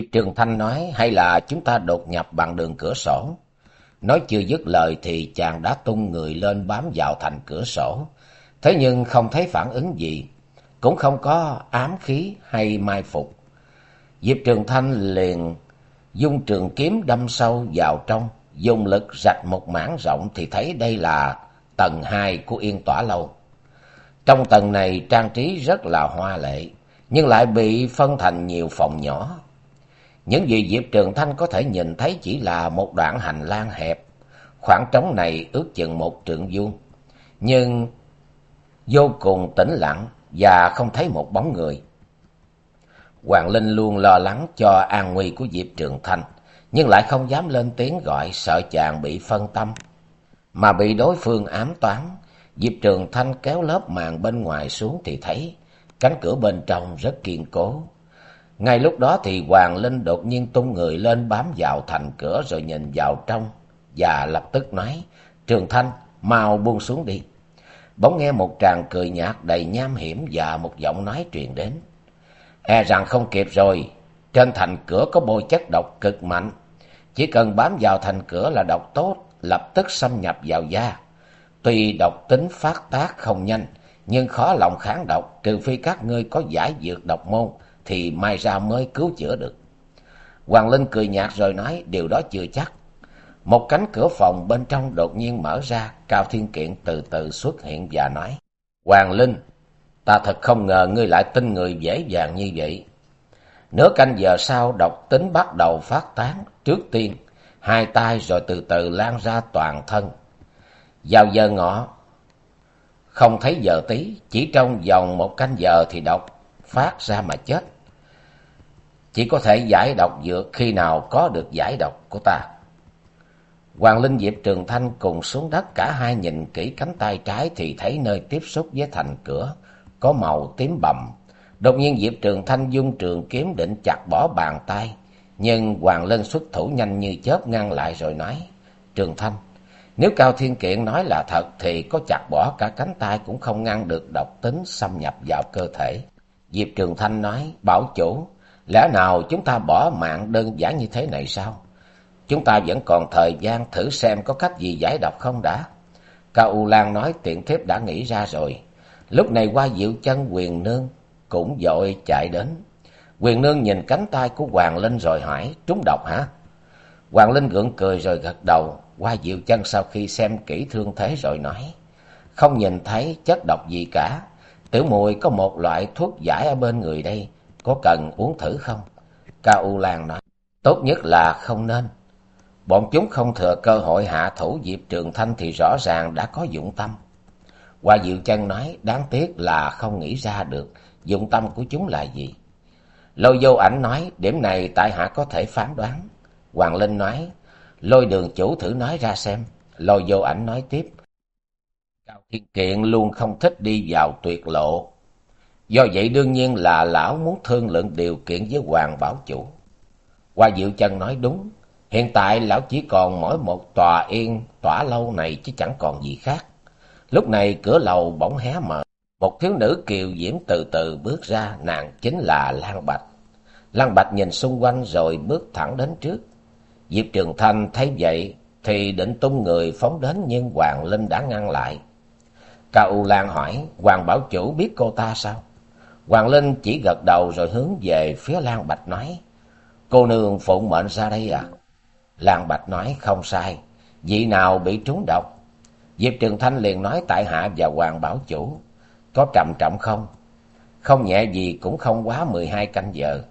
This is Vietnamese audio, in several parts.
Diệp Trường Thanh nói hay là chúng ta đột nhập bằng đường cửa sổ. Nói chưa dứt lời thì chàng đã tung người lên bám vào thành cửa sổ. Thế nhưng không thấy phản ứng gì, cũng không có ám khí hay mai phục. Diệp Trường Thanh liền dung trường kiếm đâm sâu vào trong, dùng lực rạch một mảng rộng thì thấy đây là tầng hai của Yên Tỏa Lâu. Trong tầng này trang trí rất là hoa lệ, nhưng lại bị phân thành nhiều phòng nhỏ những gì Diệp Trường Thanh có thể nhìn thấy chỉ là một đoạn hành lang hẹp. Khoảng trống này ước chừng một trượng vuông, nhưng vô cùng tĩnh lặng và không thấy một bóng người. Hoàng Linh luôn lo lắng cho an nguy của Diệp Trường Thanh, nhưng lại không dám lên tiếng gọi sợ chàng bị phân tâm. Mà bị đối phương ám toán, Diệp Trường Thanh kéo lớp màn bên ngoài xuống thì thấy cánh cửa bên trong rất kiên cố. Ngay lúc đó thì Hoàng Linh đột nhiên tung người lên bám vào thành cửa rồi nhìn vào trong và lập tức nói, Trường Thanh, mau buông xuống đi. Bỗng nghe một tràng cười nhạt đầy nham hiểm và một giọng nói truyền đến. E rằng không kịp rồi, trên thành cửa có bôi chất độc cực mạnh. Chỉ cần bám vào thành cửa là độc tốt, lập tức xâm nhập vào da. Tuy độc tính phát tác không nhanh, nhưng khó lòng kháng độc, trừ phi các ngươi có giải dược độc môn, thì mai ra mới cứu chữa được. Hoàng Linh cười nhạt rồi nói điều đó chưa chắc. Một cánh cửa phòng bên trong đột nhiên mở ra, Cao Thiên Kiện từ từ xuất hiện và nói, Hoàng Linh, ta thật không ngờ ngươi lại tin người dễ dàng như vậy. Nửa canh giờ sau độc tính bắt đầu phát tán, trước tiên hai tay rồi từ từ lan ra toàn thân. Vào giờ ngọ, không thấy giờ tí, chỉ trong vòng một canh giờ thì độc phát ra mà chết. Chỉ có thể giải độc dược khi nào có được giải độc của ta. Hoàng Linh Diệp Trường Thanh cùng xuống đất cả hai nhìn kỹ cánh tay trái thì thấy nơi tiếp xúc với thành cửa có màu tím bầm. Đột nhiên Diệp Trường Thanh dung trường kiếm định chặt bỏ bàn tay, nhưng Hoàng Linh xuất thủ nhanh như chớp ngăn lại rồi nói: "Trường Thanh, nếu Cao Thiên Kiện nói là thật thì có chặt bỏ cả cánh tay cũng không ngăn được độc tính xâm nhập vào cơ thể." Diệp Trường Thanh nói, bảo chủ, lẽ nào chúng ta bỏ mạng đơn giản như thế này sao? Chúng ta vẫn còn thời gian thử xem có cách gì giải độc không đã. Cao U Lan nói tiện thiếp đã nghĩ ra rồi. Lúc này qua diệu chân quyền nương cũng dội chạy đến. Quyền nương nhìn cánh tay của Hoàng Linh rồi hỏi, trúng độc hả? Hoàng Linh gượng cười rồi gật đầu. Qua diệu chân sau khi xem kỹ thương thế rồi nói, không nhìn thấy chất độc gì cả Tiểu mùi có một loại thuốc giải ở bên người đây, có cần uống thử không? Cao U Lan nói, tốt nhất là không nên. Bọn chúng không thừa cơ hội hạ thủ Diệp Trường Thanh thì rõ ràng đã có dụng tâm. Hoa Diệu Chân nói, đáng tiếc là không nghĩ ra được dụng tâm của chúng là gì. Lôi vô ảnh nói, điểm này tại hạ có thể phán đoán. Hoàng Linh nói, lôi đường chủ thử nói ra xem. Lôi vô ảnh nói tiếp, Cao Thiên Kiện luôn không thích đi vào tuyệt lộ. Do vậy đương nhiên là lão muốn thương lượng điều kiện với Hoàng Bảo Chủ. Hoa Diệu Chân nói đúng. Hiện tại lão chỉ còn mỗi một tòa yên tỏa lâu này chứ chẳng còn gì khác. Lúc này cửa lầu bỗng hé mở. Một thiếu nữ kiều diễm từ từ bước ra, nàng chính là Lan Bạch. Lan Bạch nhìn xung quanh rồi bước thẳng đến trước. Diệp Trường Thanh thấy vậy thì định tung người phóng đến nhưng Hoàng Linh đã ngăn lại. Cao U Lan hỏi, Hoàng Bảo Chủ biết cô ta sao? Hoàng Linh chỉ gật đầu rồi hướng về phía Lan Bạch nói, Cô nương phụng mệnh ra đây à? Lan Bạch nói, không sai, vị nào bị trúng độc? Diệp Trường Thanh liền nói tại hạ và Hoàng Bảo Chủ, có trầm trọng không? Không nhẹ gì cũng không quá mười hai canh giờ.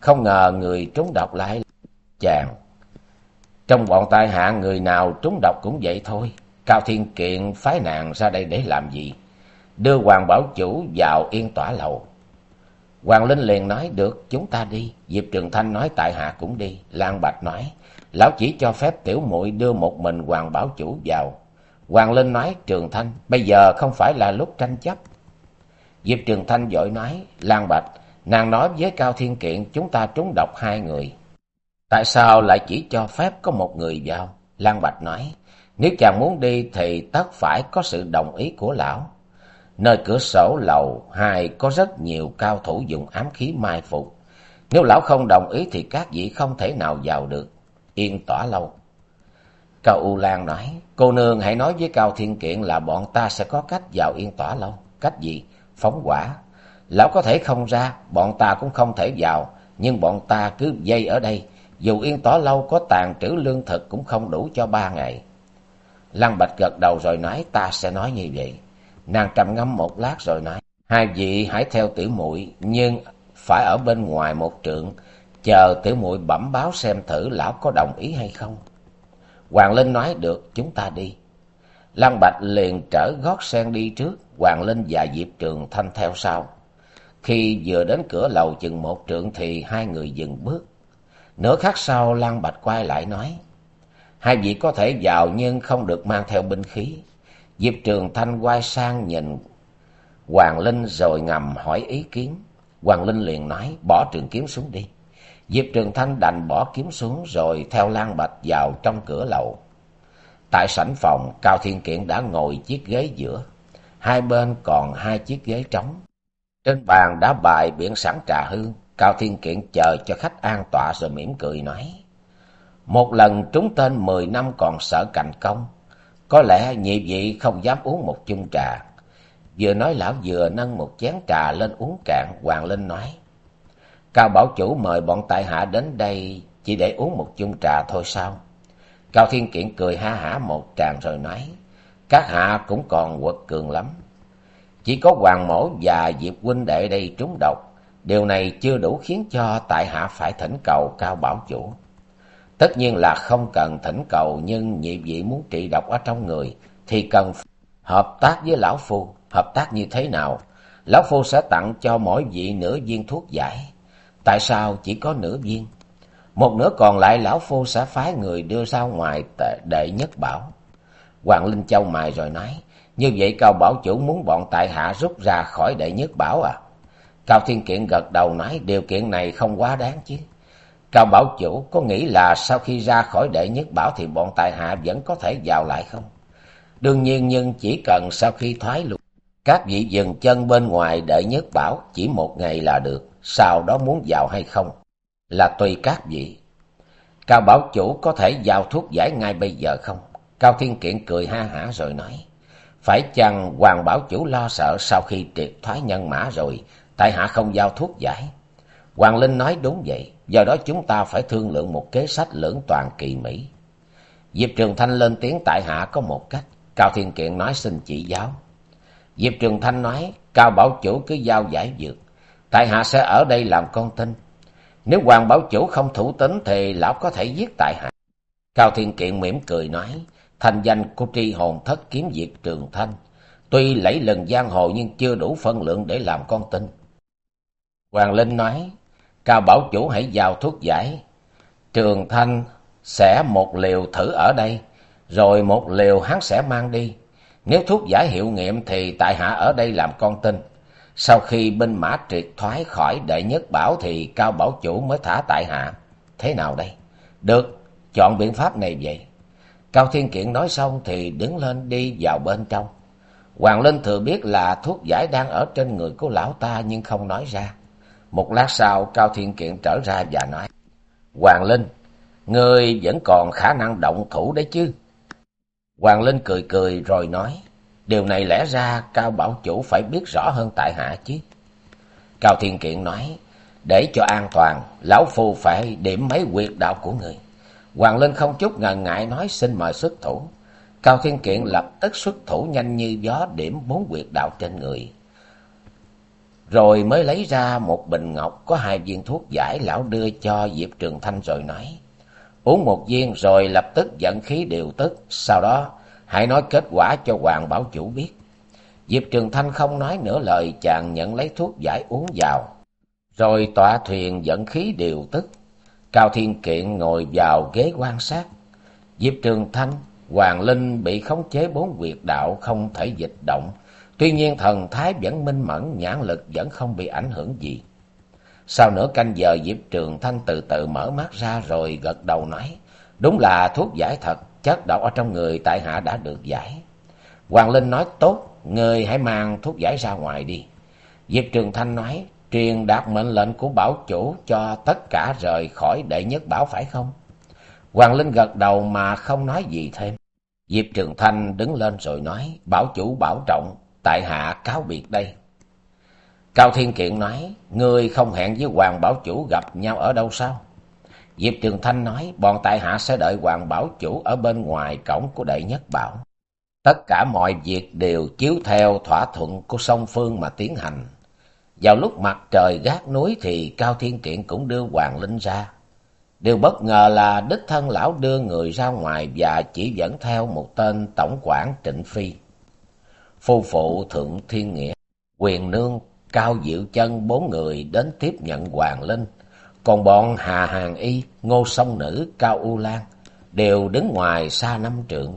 Không ngờ người trúng độc lại chàng. Trong bọn tai hạ người nào trúng độc cũng vậy thôi. Cao Thiên Kiện phái nàng ra đây để làm gì? đưa Hoàng Bảo Chủ vào yên tỏa lầu. Hoàng Linh liền nói, được, chúng ta đi. Diệp Trường Thanh nói, tại hạ cũng đi. Lan Bạch nói, lão chỉ cho phép tiểu muội đưa một mình Hoàng Bảo Chủ vào. Hoàng Linh nói, Trường Thanh, bây giờ không phải là lúc tranh chấp. Diệp Trường Thanh vội nói, Lan Bạch, nàng nói với Cao Thiên Kiện chúng ta trúng độc hai người. Tại sao lại chỉ cho phép có một người vào? Lan Bạch nói, nếu chàng muốn đi thì tất phải có sự đồng ý của lão. Nơi cửa sổ lầu hai có rất nhiều cao thủ dùng ám khí mai phục. Nếu lão không đồng ý thì các vị không thể nào vào được. Yên tỏa lâu. Cao U Lan nói, cô nương hãy nói với Cao Thiên Kiện là bọn ta sẽ có cách vào yên tỏa lâu. Cách gì? Phóng quả. Lão có thể không ra, bọn ta cũng không thể vào, nhưng bọn ta cứ dây ở đây. Dù yên tỏa lâu có tàn trữ lương thực cũng không đủ cho ba ngày. Lăng Bạch gật đầu rồi nói ta sẽ nói như vậy. Nàng trầm ngâm một lát rồi nói, hai vị hãy theo tiểu muội nhưng phải ở bên ngoài một trượng, chờ tiểu muội bẩm báo xem thử lão có đồng ý hay không. Hoàng Linh nói được, chúng ta đi. Lăng Bạch liền trở gót sen đi trước, Hoàng Linh và Diệp Trường Thanh theo sau. Khi vừa đến cửa lầu chừng một trượng thì hai người dừng bước. Nửa khắc sau Lăng Bạch quay lại nói, hai vị có thể vào nhưng không được mang theo binh khí. Diệp Trường Thanh quay sang nhìn Hoàng Linh rồi ngầm hỏi ý kiến. Hoàng Linh liền nói bỏ trường kiếm xuống đi. Diệp Trường Thanh đành bỏ kiếm xuống rồi theo Lan Bạch vào trong cửa lầu. Tại sảnh phòng, Cao Thiên Kiện đã ngồi chiếc ghế giữa. Hai bên còn hai chiếc ghế trống. Trên bàn đã bài biển sẵn trà hương. Cao Thiên Kiện chờ cho khách an tọa rồi mỉm cười nói. Một lần trúng tên mười năm còn sợ cạnh công. Có lẽ nhị vị không dám uống một chung trà. Vừa nói lão vừa nâng một chén trà lên uống cạn, Hoàng Linh nói. Cao Bảo Chủ mời bọn tại hạ đến đây chỉ để uống một chung trà thôi sao? Cao Thiên Kiện cười ha hả một tràng rồi nói. Các hạ cũng còn quật cường lắm. Chỉ có Hoàng Mổ và Diệp huynh đệ đây trúng độc. Điều này chưa đủ khiến cho tại hạ phải thỉnh cầu Cao Bảo Chủ. Tất nhiên là không cần thỉnh cầu nhưng nhị vị muốn trị độc ở trong người thì cần hợp tác với lão phu. Hợp tác như thế nào? Lão phu sẽ tặng cho mỗi vị nửa viên thuốc giải. Tại sao chỉ có nửa viên? Một nửa còn lại lão phu sẽ phái người đưa ra ngoài đệ nhất bảo. Hoàng Linh Châu mài rồi nói, như vậy Cao Bảo Chủ muốn bọn tại hạ rút ra khỏi đệ nhất bảo à? Cao Thiên Kiện gật đầu nói điều kiện này không quá đáng chứ. Cao Bảo Chủ có nghĩ là sau khi ra khỏi đệ nhất bảo thì bọn tài hạ vẫn có thể vào lại không? Đương nhiên nhưng chỉ cần sau khi thoái lui, các vị dừng chân bên ngoài đệ nhất bảo chỉ một ngày là được, sau đó muốn vào hay không là tùy các vị. Cao Bảo Chủ có thể vào thuốc giải ngay bây giờ không? Cao Thiên Kiện cười ha hả rồi nói, phải chăng Hoàng Bảo Chủ lo sợ sau khi triệt thoái nhân mã rồi, tại hạ không giao thuốc giải? Hoàng Linh nói đúng vậy, do đó chúng ta phải thương lượng một kế sách lưỡng toàn kỳ mỹ. Diệp Trường Thanh lên tiếng tại hạ có một cách, Cao Thiên Kiện nói xin chỉ giáo. Diệp Trường Thanh nói, Cao Bảo Chủ cứ giao giải dược, tại hạ sẽ ở đây làm con tin. Nếu Hoàng Bảo Chủ không thủ tính thì lão có thể giết tại hạ. Cao Thiên Kiện mỉm cười nói, thành danh của tri hồn thất kiếm Diệp Trường Thanh, tuy lẫy lần giang hồ nhưng chưa đủ phân lượng để làm con tin. Hoàng Linh nói, Cao Bảo Chủ hãy giao thuốc giải. Trường Thanh sẽ một liều thử ở đây, rồi một liều hắn sẽ mang đi. Nếu thuốc giải hiệu nghiệm thì tại hạ ở đây làm con tin. Sau khi binh mã triệt thoái khỏi đệ nhất bảo thì Cao Bảo Chủ mới thả tại hạ. Thế nào đây? Được, chọn biện pháp này vậy. Cao Thiên Kiện nói xong thì đứng lên đi vào bên trong. Hoàng Linh thừa biết là thuốc giải đang ở trên người của lão ta nhưng không nói ra. Một lát sau Cao Thiên Kiện trở ra và nói. Hoàng Linh, ngươi vẫn còn khả năng động thủ đấy chứ? Hoàng Linh cười cười rồi nói. Điều này lẽ ra Cao Bảo Chủ phải biết rõ hơn tại hạ chứ. Cao Thiên Kiện nói. Để cho an toàn, Lão Phu phải điểm mấy quyệt đạo của người. Hoàng Linh không chút ngần ngại nói xin mời xuất thủ. Cao Thiên Kiện lập tức xuất thủ nhanh như gió điểm bốn quyệt đạo trên người rồi mới lấy ra một bình ngọc có hai viên thuốc giải lão đưa cho Diệp Trường Thanh rồi nói. Uống một viên rồi lập tức dẫn khí điều tức, sau đó hãy nói kết quả cho Hoàng Bảo Chủ biết. Diệp Trường Thanh không nói nửa lời chàng nhận lấy thuốc giải uống vào. Rồi tọa thuyền dẫn khí điều tức. Cao Thiên Kiện ngồi vào ghế quan sát. Diệp Trường Thanh, Hoàng Linh bị khống chế bốn quyệt đạo không thể dịch động. Tuy nhiên thần thái vẫn minh mẫn, nhãn lực vẫn không bị ảnh hưởng gì. Sau nửa canh giờ Diệp Trường Thanh từ từ mở mắt ra rồi gật đầu nói. Đúng là thuốc giải thật, chất độc ở trong người tại hạ đã được giải. Hoàng Linh nói tốt, người hãy mang thuốc giải ra ngoài đi. Diệp Trường Thanh nói, truyền đạt mệnh lệnh của bảo chủ cho tất cả rời khỏi đệ nhất bảo phải không? Hoàng Linh gật đầu mà không nói gì thêm. Diệp Trường Thanh đứng lên rồi nói, bảo chủ bảo trọng, tại hạ cáo biệt đây. Cao Thiên Kiện nói, ngươi không hẹn với Hoàng Bảo Chủ gặp nhau ở đâu sao? Diệp Trường Thanh nói, bọn tại hạ sẽ đợi Hoàng Bảo Chủ ở bên ngoài cổng của đệ nhất bảo. Tất cả mọi việc đều chiếu theo thỏa thuận của song phương mà tiến hành. Vào lúc mặt trời gác núi thì Cao Thiên Kiện cũng đưa Hoàng Linh ra. Điều bất ngờ là đích thân lão đưa người ra ngoài và chỉ dẫn theo một tên tổng quản Trịnh Phi. Phu phụ Thượng Thiên Nghĩa, quyền nương Cao Diệu Chân bốn người đến tiếp nhận Hoàng Linh. Còn bọn Hà Hàng Y, Ngô Sông Nữ, Cao U Lan đều đứng ngoài xa năm trượng.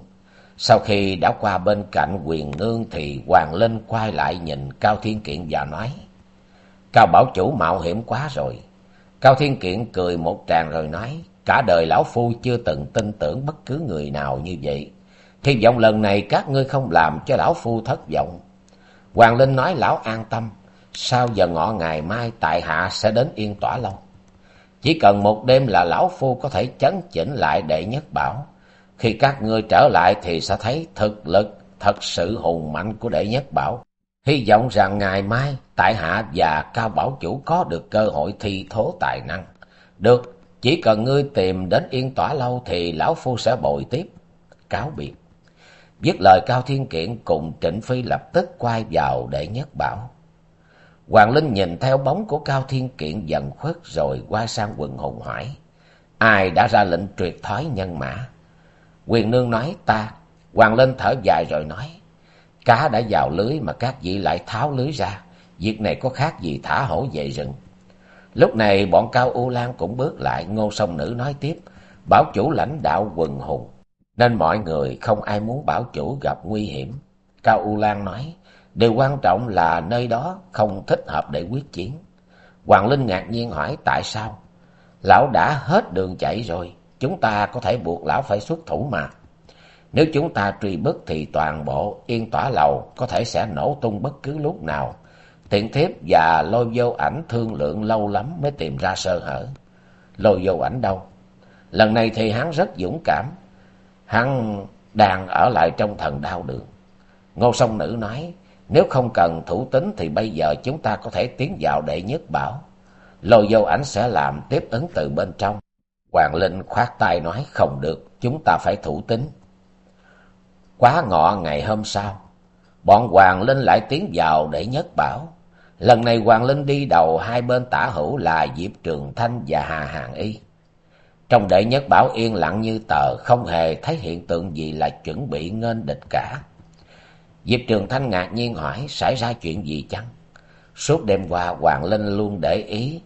Sau khi đã qua bên cạnh quyền nương thì Hoàng Linh quay lại nhìn Cao Thiên Kiện và nói. Cao Bảo Chủ mạo hiểm quá rồi. Cao Thiên Kiện cười một tràng rồi nói. Cả đời lão phu chưa từng tin tưởng bất cứ người nào như vậy. Hy vọng lần này các ngươi không làm cho lão phu thất vọng. Hoàng Linh nói lão an tâm. Sau giờ ngọ ngày mai tại hạ sẽ đến yên tỏa lâu. Chỉ cần một đêm là lão phu có thể chấn chỉnh lại đệ nhất bảo. Khi các ngươi trở lại thì sẽ thấy thực lực thật sự hùng mạnh của đệ nhất bảo. Hy vọng rằng ngày mai tại hạ và cao bảo chủ có được cơ hội thi thố tài năng. Được, chỉ cần ngươi tìm đến yên tỏa lâu thì lão phu sẽ bồi tiếp. Cáo biệt. Dứt lời Cao Thiên Kiện cùng Trịnh Phi lập tức quay vào để nhất bảo. Hoàng Linh nhìn theo bóng của Cao Thiên Kiện dần khuất rồi qua sang quần hùng hỏi. Ai đã ra lệnh triệt thoái nhân mã? Quyền nương nói, ta. Hoàng Linh thở dài rồi nói. Cá đã vào lưới mà các vị lại tháo lưới ra. Việc này có khác gì thả hổ về rừng. Lúc này bọn Cao U Lan cũng bước lại. Ngô Sông Nữ nói tiếp. Bảo chủ lãnh đạo quần hùng. Nên mọi người không ai muốn bảo chủ gặp nguy hiểm. Cao U Lan nói. Điều quan trọng là nơi đó không thích hợp để quyết chiến. Hoàng Linh ngạc nhiên hỏi tại sao? Lão đã hết đường chạy rồi, chúng ta có thể buộc lão phải xuất thủ mà. Nếu chúng ta truy bức thì toàn bộ yên tỏa lầu có thể sẽ nổ tung bất cứ lúc nào. Tiện thiếp và lôi vô ảnh thương lượng lâu lắm mới tìm ra sơ hở. Lôi vô ảnh đâu? Lần này thì hắn rất dũng cảm. Hắn đang ở lại trong thần đao đường. Ngô sông nữ nói, nếu không cần thủ tính thì bây giờ chúng ta có thể tiến vào đệ nhất bảo. Lôi vô ảnh sẽ làm tiếp ứng từ bên trong. Hoàng Linh khoát tay nói không được, chúng ta phải thủ tính. Quá ngọ ngày hôm sau, bọn Hoàng Linh lại tiến vào đệ nhất bảo. Lần này Hoàng Linh đi đầu hai bên tả hữu là Diệp Trường Thanh và Hà Hàng Y. Trong đệ nhất bảo yên lặng như tờ, không hề thấy hiện tượng gì là chuẩn bị nghênh địch cả. Diệp Trường Thanh ngạc nhiên hỏi xảy ra chuyện gì chăng? Suốt đêm qua Hoàng Linh luôn để ý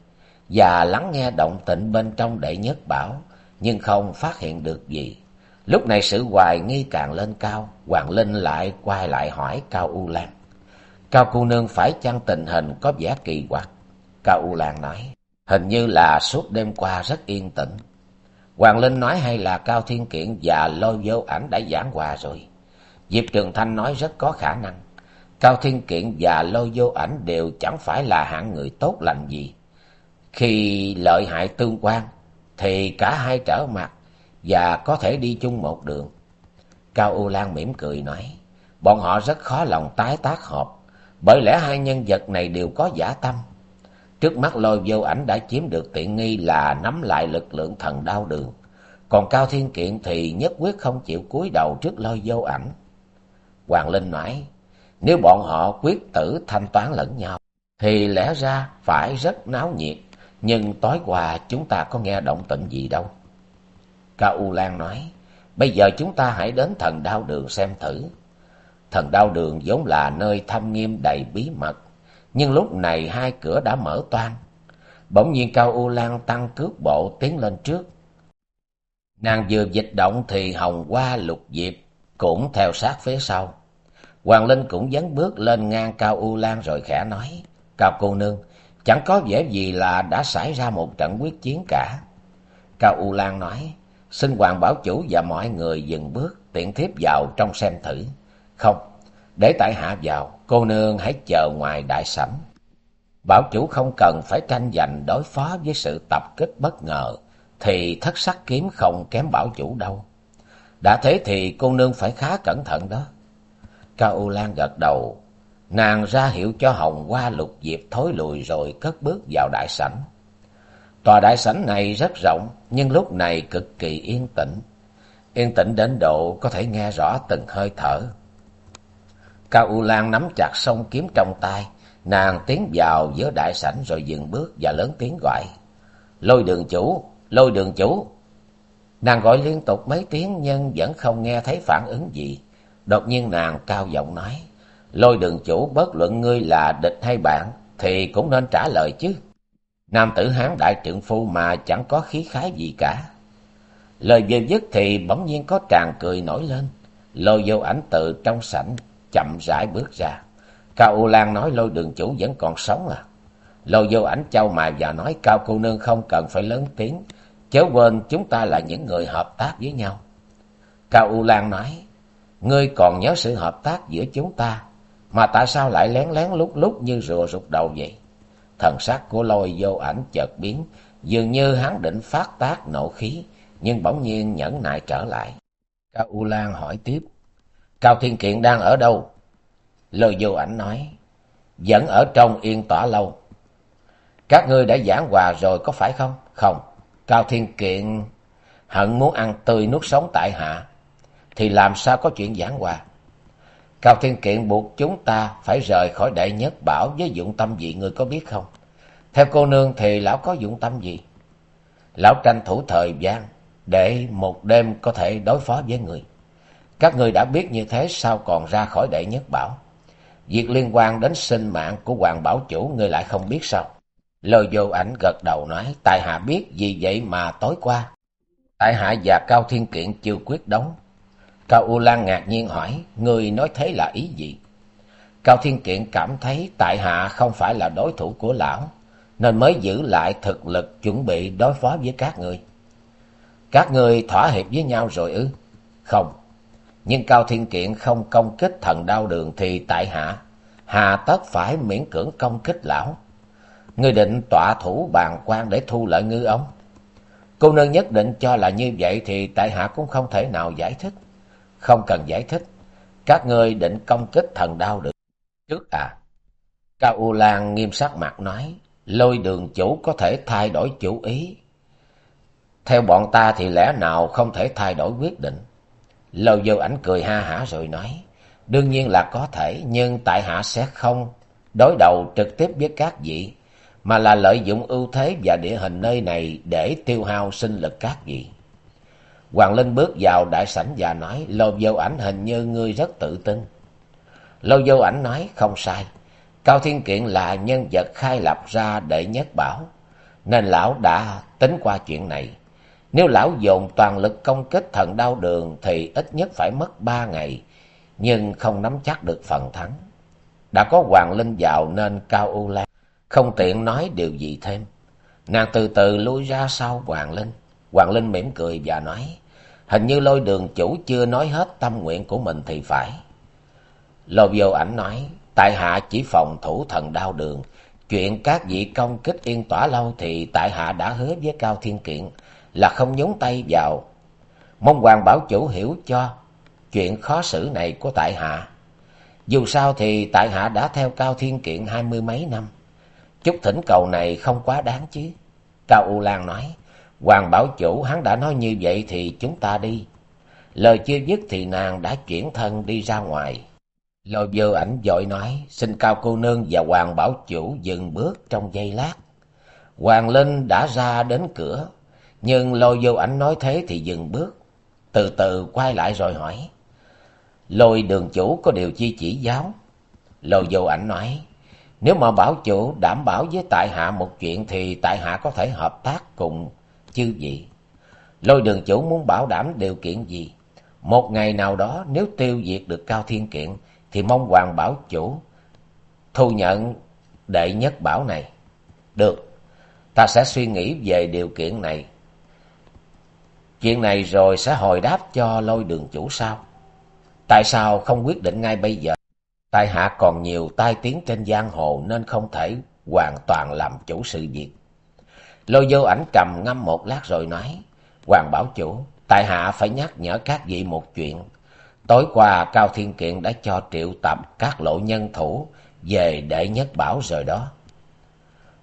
và lắng nghe động tĩnh bên trong đệ nhất bảo, nhưng không phát hiện được gì. Lúc này sự hoài nghi càng lên cao, Hoàng Linh lại quay lại hỏi Cao U Lan. Cao cô nương phải chăng tình hình có vẻ kỳ quặc? Cao U Lan nói, hình như là suốt đêm qua rất yên tĩnh. Hoàng Linh nói hay là Cao Thiên Kiện và lôi vô ảnh đã giảng hòa rồi. Diệp Trường Thanh nói rất có khả năng. Cao Thiên Kiện và Lôi Vô Ảnh đều chẳng phải là hạng người tốt lành gì. Khi lợi hại tương quan, thì cả hai trở mặt và có thể đi chung một đường. Cao U Lan mỉm cười nói, bọn họ rất khó lòng tái tác hợp, bởi lẽ hai nhân vật này đều có giả tâm. Trước mắt lôi vô ảnh đã chiếm được tiện nghi là nắm lại lực lượng thần đao đường. Còn Cao Thiên Kiện thì nhất quyết không chịu cúi đầu trước lôi vô ảnh. Hoàng Linh nói, nếu bọn họ quyết tử thanh toán lẫn nhau, thì lẽ ra phải rất náo nhiệt, nhưng tối qua chúng ta có nghe động tĩnh gì đâu. Cao U Lan nói, bây giờ chúng ta hãy đến thần đao đường xem thử. Thần đao đường vốn là nơi thâm nghiêm đầy bí mật, nhưng lúc này hai cửa đã mở toang. Bỗng nhiên Cao U Lan tăng cước bộ tiến lên trước. Nàng vừa dịch động thì Hồng Hoa Lục Diệp cũng theo sát phía sau. Hoàng Linh cũng dấn bước lên ngang Cao U Lan rồi khẽ nói, Cao cô nương, chẳng có vẻ gì là đã xảy ra một trận quyết chiến cả. Cao U Lan nói, xin Hoàng Bảo Chủ và mọi người dừng bước, tiện thiếp vào trong xem thử. Không, để tại hạ vào, cô nương hãy chờ ngoài đại sảnh. Bảo chủ không cần phải tranh giành đối phó với sự tập kích bất ngờ, thì thất sắc kiếm không kém bảo chủ đâu. Đã thế thì cô nương phải khá cẩn thận đó. Cao U Lan gật đầu, nàng ra hiệu cho Hồng qua lục diệp thối lùi rồi cất bước vào đại sảnh. Tòa đại sảnh này rất rộng, nhưng lúc này cực kỳ yên tĩnh. Yên tĩnh đến độ có thể nghe rõ từng hơi thở. Cao U Lan nắm chặt song kiếm trong tay, nàng tiến vào giữa đại sảnh rồi dừng bước và lớn tiếng gọi. Lôi đường chủ, lôi đường chủ. Nàng gọi liên tục mấy tiếng nhưng vẫn không nghe thấy phản ứng gì. Đột nhiên nàng cao giọng nói, lôi đường chủ bất luận ngươi là địch hay bạn thì cũng nên trả lời chứ. Nam tử hán đại trượng phu mà chẳng có khí khái gì cả. Lời vừa dứt thì bỗng nhiên có tràn cười nổi lên. Lôi vô ảnh từ trong sảnh chậm rãi bước ra. Cao U Lan nói lôi đường chủ vẫn còn sống à. Lôi vô ảnh châu mài và nói cao cô nương không cần phải lớn tiếng. Chớ quên chúng ta là những người hợp tác với nhau. Cao U Lan nói, ngươi còn nhớ sự hợp tác giữa chúng ta, mà tại sao lại lén lén lúc lúc như rùa rụt đầu vậy? Thần sắc của lôi vô ảnh chợt biến, dường như hắn định phát tác nộ khí, nhưng bỗng nhiên nhẫn nại trở lại. Cao U Lan hỏi tiếp, Cao Thiên Kiện đang ở đâu? Lôi vô ảnh nói, vẫn ở trong yên tỏa lâu. Các ngươi đã giảng hòa rồi có phải không? Không. Cao Thiên Kiện hận muốn ăn tươi nuốt sống tại hạ, thì làm sao có chuyện giảng hòa? Cao Thiên Kiện buộc chúng ta phải rời khỏi đệ nhất bảo với dụng tâm gì ngươi có biết không? Theo cô nương thì lão có dụng tâm gì? Lão tranh thủ thời gian để một đêm có thể đối phó với người. Các ngươi đã biết như thế sao còn ra khỏi đệ nhất bảo? Việc liên quan đến sinh mạng của Hoàng Bảo Chủ ngươi lại không biết sao? Lời vô ảnh gật đầu nói, tại hạ biết vì vậy mà tối qua. Tại hạ và Cao Thiên Kiện chưa quyết đóng. Cao U Lan ngạc nhiên hỏi, ngươi nói thế là ý gì? Cao Thiên Kiện cảm thấy tại hạ không phải là đối thủ của lão, nên mới giữ lại thực lực chuẩn bị đối phó với các ngươi. Các ngươi thỏa hiệp với nhau rồi ư? Không, nhưng Cao Thiên Kiện không công kích thần đau đường thì tại hạ, hà tất phải miễn cưỡng công kích lão. Ngươi định tọa thủ bàn quan để thu lợi ngư ông? Cô nương nhất định cho là như vậy thì tại hạ cũng không thể nào giải thích. Không cần giải thích, các ngươi định công kích thần đau đường. Trước à, Cao U Lan nghiêm sắc mặt nói, lôi đường chủ có thể thay đổi chủ ý. Theo bọn ta thì lẽ nào không thể thay đổi quyết định. Lâu vô ảnh cười ha hả rồi nói, đương nhiên là có thể, nhưng tại hạ sẽ không đối đầu trực tiếp với các vị, mà là lợi dụng ưu thế và địa hình nơi này để tiêu hao sinh lực các vị. Hoàng Linh bước vào đại sảnh và nói, Lô vô ảnh hình như ngươi rất tự tin. Lô vô ảnh nói, không sai. Cao Thiên Kiện là nhân vật khai lập ra đệ nhất bảo, nên lão đã tính qua chuyện này. Nếu lão dồn toàn lực công kích thần đau đường thì ít nhất phải mất ba ngày, nhưng không nắm chắc được phần thắng. Đã có Hoàng Linh vào nên Cao U Lan không tiện nói điều gì thêm. Nàng từ từ lui ra sau Hoàng Linh. Hoàng Linh mỉm cười và nói, hình như lôi đường chủ chưa nói hết tâm nguyện của mình thì phải. Lô vô ảnh nói, tại hạ chỉ phòng thủ thần đau đường. Chuyện các vị công kích yên tỏa lâu thì tại hạ đã hứa với Cao Thiên Kiện là không nhúng tay vào. Mong Hoàng Bảo Chủ hiểu cho chuyện khó xử này của tại hạ. Dù sao thì tại hạ đã theo Cao Thiên Kiện hai mươi mấy năm. Chút thỉnh cầu này không quá đáng chứ. Cao U Lan nói, Hoàng Bảo Chủ hắn đã nói như vậy thì chúng ta đi. Lời chưa dứt thì nàng đã chuyển thân đi ra ngoài. Lôi vơ ảnh dội nói, xin Cao Cô Nương và Hoàng Bảo Chủ dừng bước trong giây lát. Hoàng Linh đã ra đến cửa, nhưng lôi vô ảnh nói thế thì dừng bước, từ từ quay lại rồi hỏi. Lôi đường chủ có điều chi chỉ giáo? Lôi vô ảnh nói, nếu mà bảo chủ đảm bảo với tại hạ một chuyện thì tại hạ có thể hợp tác cùng chư vị. Lôi đường chủ muốn bảo đảm điều kiện gì? Một ngày nào đó nếu tiêu diệt được Cao Thiên Kiện thì mong Hoàng Bảo Chủ thu nhận đệ nhất bảo này. Được, ta sẽ suy nghĩ về điều kiện này. Chuyện này rồi sẽ hồi đáp cho lôi đường chủ sao? Tại sao không quyết định ngay bây giờ? Tại hạ còn nhiều tai tiếng trên giang hồ nên không thể hoàn toàn làm chủ sự việc. Lôi vô ảnh trầm ngâm một lát rồi nói, Hoàng Bảo Chủ, tại hạ phải nhắc nhở các vị một chuyện. Tối qua Cao Thiên Kiện đã cho triệu tập các lộ nhân thủ về để nhất bảo rồi đó.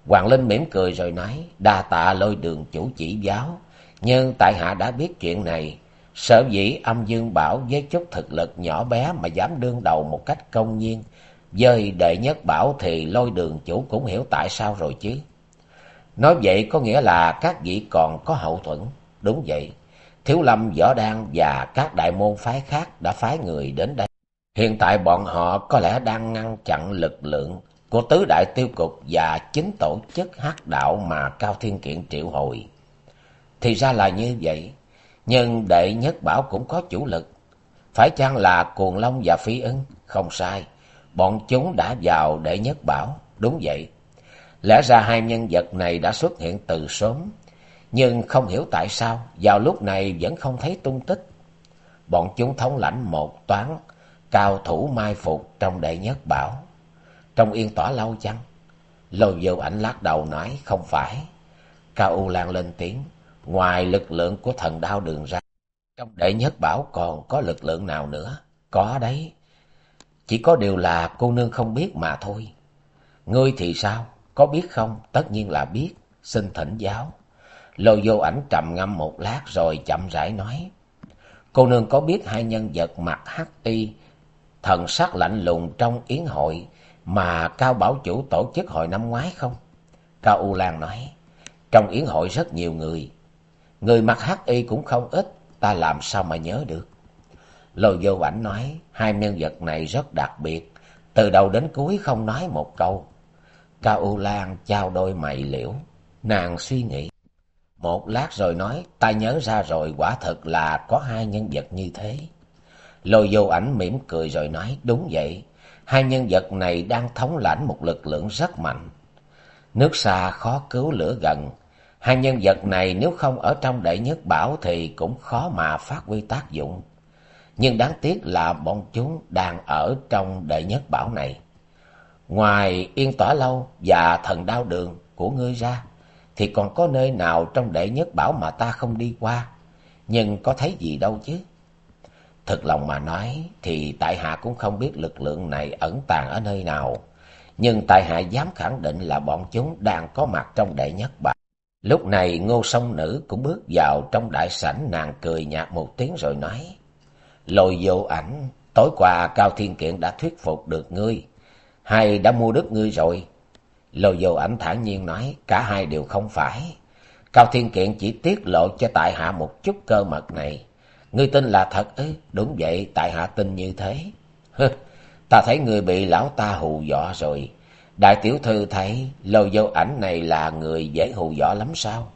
Hoàng Linh mỉm cười rồi nói, đa tạ lôi đường chủ chỉ giáo, nhưng tại hạ đã biết chuyện này, sở dĩ âm dương bảo với chút thực lực nhỏ bé mà dám đương đầu một cách công nhiên, với đệ nhất bảo thì lôi đường chủ cũng hiểu tại sao rồi chứ. Nói vậy có nghĩa là các vị còn có hậu thuẫn, đúng vậy. Thiếu Lâm, Võ Đan và các đại môn phái khác đã phái người đến đây. Hiện tại bọn họ có lẽ đang ngăn chặn lực lượng của tứ đại tiêu cục và chính tổ chức hắc đạo mà Cao Thiên Kiện triệu hồi. Thì ra là như vậy, nhưng đệ nhất bảo cũng có chủ lực. Phải chăng là Cuồng Long và Phi Ưng? Không sai, bọn chúng đã vào đệ nhất bảo, đúng vậy. Lẽ ra hai nhân vật này đã xuất hiện từ sớm, nhưng không hiểu tại sao vào lúc này vẫn không thấy tung tích. Bọn chúng thống lãnh một toán cao thủ mai phục trong đệ nhất bảo. Trong yên tỏa lâu chăng? Lôi vô ảnh lắc đầu nói không phải. Cao U Lan lên tiếng, ngoài lực lượng của thần đao đường ra. Trong đệ nhất bảo còn có lực lượng nào nữa? Có đấy. Chỉ có điều là cô nương không biết mà thôi. Ngươi thì sao? Có biết không? Tất nhiên là biết. Xin thỉnh giáo. Lô vô ảnh trầm ngâm một lát rồi chậm rãi nói. Cô nương có biết hai nhân vật mặt hắc y, thần sắc lạnh lùng trong yến hội mà Cao Bảo Chủ tổ chức hồi năm ngoái không? Cao U Lan nói, trong yến hội rất nhiều người, người mặc hắc y cũng không ít, ta làm sao mà nhớ được. Lôi vô ảnh nói, hai nhân vật này rất đặc biệt, từ đầu đến cuối không nói một câu. Cao U Lan trao đôi mày liễu, nàng suy nghĩ. Một lát rồi nói, ta nhớ ra rồi quả thật là có hai nhân vật như thế. Lôi vô ảnh mỉm cười rồi nói, đúng vậy, hai nhân vật này đang thống lãnh một lực lượng rất mạnh. Nước xa khó cứu lửa gần, hai nhân vật này nếu không ở trong đệ nhất bảo thì cũng khó mà phát huy tác dụng. Nhưng đáng tiếc là bọn chúng đang ở trong đệ nhất bảo này. Ngoài yên tỏa lâu và thần đao đường của ngươi ra, thì còn có nơi nào trong đệ nhất bảo mà ta không đi qua, nhưng có thấy gì đâu chứ. Thực lòng mà nói thì tại hạ cũng không biết lực lượng này ẩn tàng ở nơi nào, nhưng tại hạ dám khẳng định là bọn chúng đang có mặt trong đệ nhất bảo. Lúc này ngô Song nữ cũng bước vào trong đại sảnh nàng cười nhạt một tiếng rồi nói. Lôi vô ảnh, tối qua Cao Thiên Kiện đã thuyết phục được ngươi, hay đã mua đứt ngươi rồi? Lôi vô ảnh thản nhiên nói, cả hai đều không phải. Cao Thiên Kiện chỉ tiết lộ cho tại hạ một chút cơ mật này. Ngươi tin là thật ư? Đúng vậy, tại hạ tin như thế. ta thấy ngươi bị lão ta hù dọa rồi. Đại tiểu thư thấy lôi vô ảnh này là người dễ hù dọa lắm sao?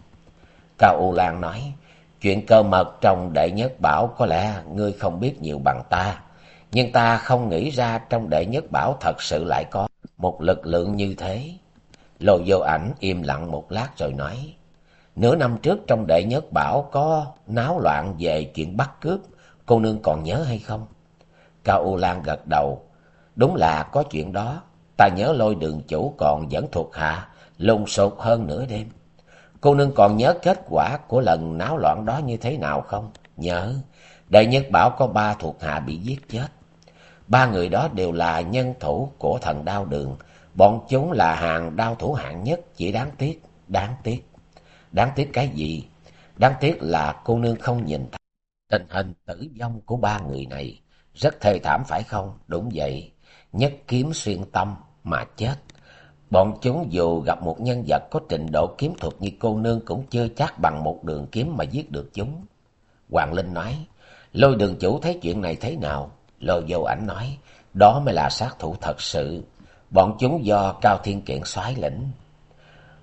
Cao U Lan nói, chuyện cơ mật trong đệ nhất bảo có lẽ ngươi không biết nhiều bằng ta. Nhưng ta không nghĩ ra trong đệ nhất bảo thật sự lại có một lực lượng như thế. Lô vô ảnh im lặng một lát rồi nói. Nửa năm trước trong đệ nhất bảo có náo loạn về chuyện bắt cướp, cô nương còn nhớ hay không? Cao U Lan gật đầu. Đúng là có chuyện đó, ta nhớ lôi đường chủ còn vẫn thuộc hạ, lùng sột hơn nửa đêm. Cô nương còn nhớ kết quả của lần náo loạn đó như thế nào không? Nhớ, đệ nhất bảo có ba thuộc hạ bị giết chết. Ba người đó đều là nhân thủ của thần đao đường, Bọn chúng là hàng đao thủ hạng nhất, chỉ đáng tiếc, đáng tiếc. Đáng tiếc cái gì? Đáng tiếc là cô nương không nhìn thấy tình hình tử vong của ba người này. Rất thê thảm phải không? Đúng vậy. Nhất kiếm xuyên tâm mà chết. Bọn chúng dù gặp một nhân vật có trình độ kiếm thuật như cô nương cũng chưa chắc bằng một đường kiếm mà giết được chúng. Hoàng Linh nói, lôi đường chủ thấy chuyện này thế nào? Lôi vô ảnh nói, đó mới là sát thủ thật sự. Bọn chúng do Cao Thiên Kiện soái lĩnh.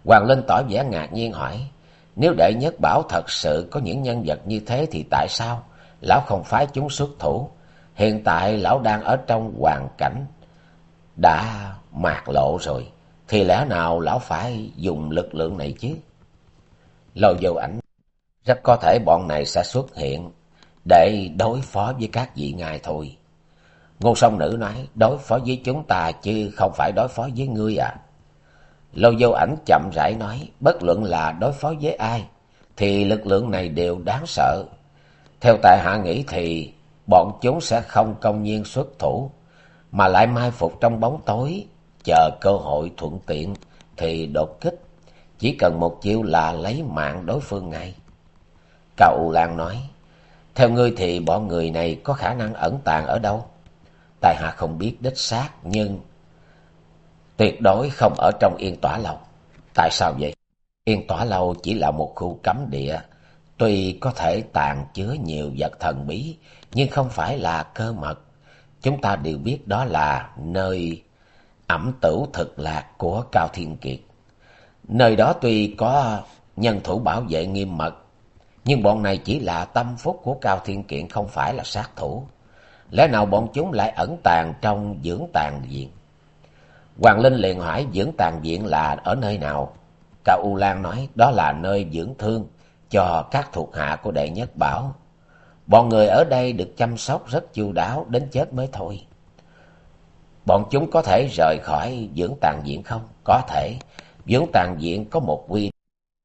Hoàng Linh tỏ vẻ ngạc nhiên hỏi, nếu đệ nhất bảo thật sự có những nhân vật như thế thì tại sao lão không phái chúng xuất thủ? Hiện tại lão đang ở trong hoàn cảnh đã mạc lộ rồi, thì lẽ nào lão phải dùng lực lượng này chứ? Lôi vô ảnh, rất có thể bọn này sẽ xuất hiện để đối phó với các vị ngài thôi. Ngô song nữ nói, đối phó với chúng ta chứ không phải đối phó với ngươi à. Lô vô ảnh chậm rãi nói, bất luận là đối phó với ai, thì lực lượng này đều đáng sợ. Theo tại hạ nghĩ thì bọn chúng sẽ không công nhiên xuất thủ, mà lại mai phục trong bóng tối, chờ cơ hội thuận tiện thì đột kích. Chỉ cần một chiêu là lấy mạng đối phương ngay. Cậu Lan nói, theo ngươi thì bọn người này có khả năng ẩn tàng ở đâu? Tại hạ không biết đích xác, nhưng tuyệt đối không ở trong yên tỏa lâu. Tại sao vậy? Yên tỏa lâu chỉ là một khu cấm địa, tuy có thể tàn chứa nhiều vật thần bí, nhưng không phải là cơ mật. Chúng ta đều biết đó là nơi ẩm tửu thực lạc của Cao Thiên Kiệt. Nơi đó tuy có nhân thủ bảo vệ nghiêm mật, nhưng bọn này chỉ là tâm phúc của Cao Thiên Kiện không phải là sát thủ. Lẽ nào bọn chúng lại ẩn tàng trong dưỡng tàn viện? Hoàng Linh liền hỏi dưỡng tàn viện là ở nơi nào? Cao U Lan nói đó là nơi dưỡng thương cho các thuộc hạ của đệ nhất bảo. Bọn người ở đây được chăm sóc rất chu đáo đến chết mới thôi. Bọn chúng có thể rời khỏi dưỡng tàn diện không? Có thể. Dưỡng tàn diện có một quy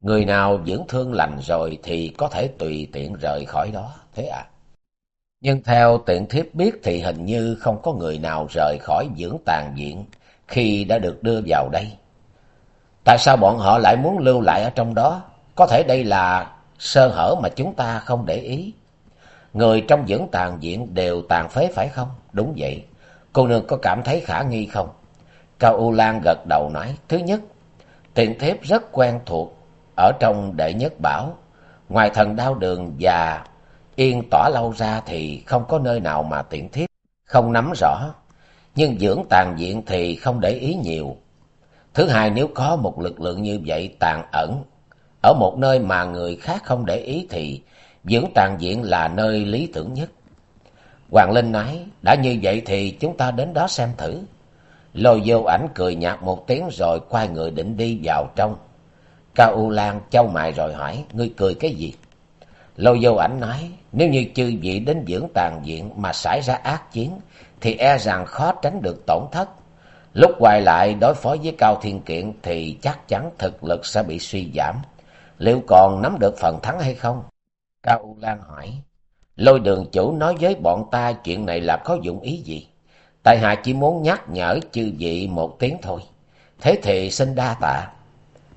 Người nào dưỡng thương lành rồi thì có thể tùy tiện rời khỏi đó. Thế à? Nhưng theo tiện thiếp biết thì hình như không có người nào rời khỏi dưỡng tàn diện khi đã được đưa vào đây. Tại sao bọn họ lại muốn lưu lại ở trong đó? Có thể đây là sơ hở mà chúng ta không để ý. Người trong dưỡng tàn diện đều tàn phế phải không? Đúng vậy. Cô nương có cảm thấy khả nghi không? Cao U Lan gật đầu nói. Thứ nhất, tiện thiếp rất quen thuộc ở trong đệ nhất bảo. Ngoài thần đao đường và yên tỏa lâu ra thì không có nơi nào mà tiện thiếp không nắm rõ. Nhưng dưỡng tàn diện thì không để ý nhiều. Thứ hai nếu có một lực lượng như vậy tàn ẩn ở một nơi mà người khác không để ý thì dưỡng tàn diện là nơi lý tưởng nhất. Hoàng Linh nói, đã như vậy thì chúng ta đến đó xem thử. Lôi vô ảnh cười nhạt một tiếng rồi quay người định đi vào trong. Cao U Lan châu mày rồi hỏi, ngươi cười cái gì? Lôi vô ảnh nói, nếu như chư vị đến dưỡng tàn viện mà xảy ra ác chiến, thì e rằng khó tránh được tổn thất. Lúc quay lại đối phó với Cao Thiên Kiện thì chắc chắn thực lực sẽ bị suy giảm. Liệu còn nắm được phần thắng hay không? Cao U Lan hỏi. Lôi đường chủ nói với bọn ta chuyện này là có dụng ý gì? Tại hạ chỉ muốn nhắc nhở chư vị một tiếng thôi. Thế thì xin đa tạ.